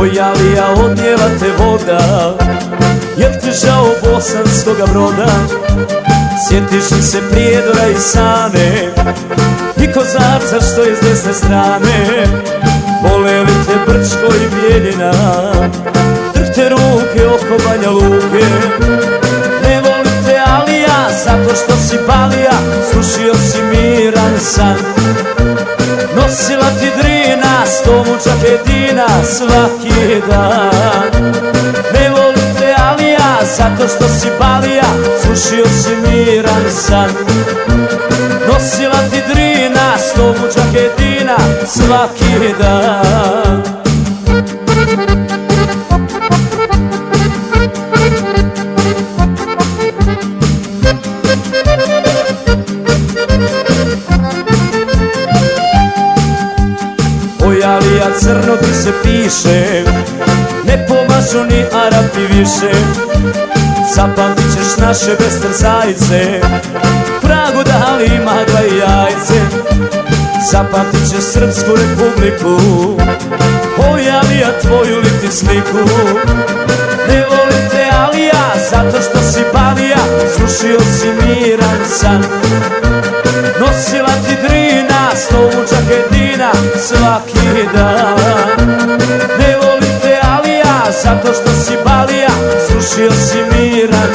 Oj, odnijela te voda Jel ti žao bosanskoga broda. Sjetiš li se prijedora i sane I kozarca što je s desne strane? Bole li te Brčko i Bijeljina Ruke oko Banja Luke. Ne volim te Alija Zato što si balija Slušio si miran san. Nosila ti drina Sto mučak jedina Svaki dan. Ne volim te Alija Zato što si balija Slušio si miran san. Nosila ti drina Sto mučak jedina Svaki dan Crno ti se piše Ne pomažu ni Arapi više. Zapamtit ćeš naše bestrzajce Pragu dali magla i jajce. Zapamtit ćeš Srpsku republiku Oj, ali ja tvoju li ti sliku. Ne volim te Alija Zato što si balija Slušio si miran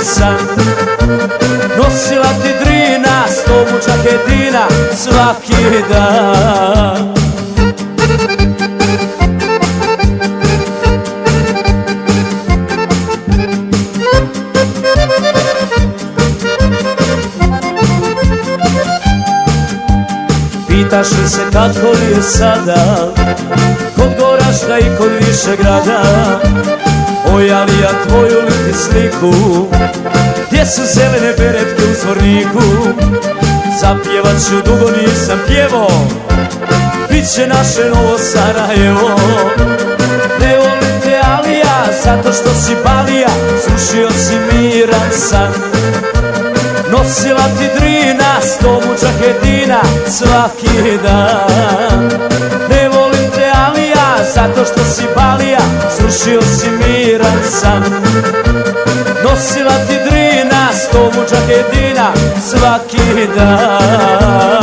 san Nosila ti drina Slovu džaketina Svaki dan. Pitaš li se kako li je sada? Kod Gorašta i kod Višegrada Oj, ali ja tvoju li ti sliku Gdje su zelene beretke u zvorniku. Zapjevat ću dugo nisam pjevo Biće naše novo Sarajevo. Ne volim te ali ja Zato što si balija Slušio si miran san. Nosila ti drina, sto mučak jedina svaki dan. Ne volim te ali ja, zato što si balija, slušio si miran san Nosila ti drina, sto mučak jedina svaki dan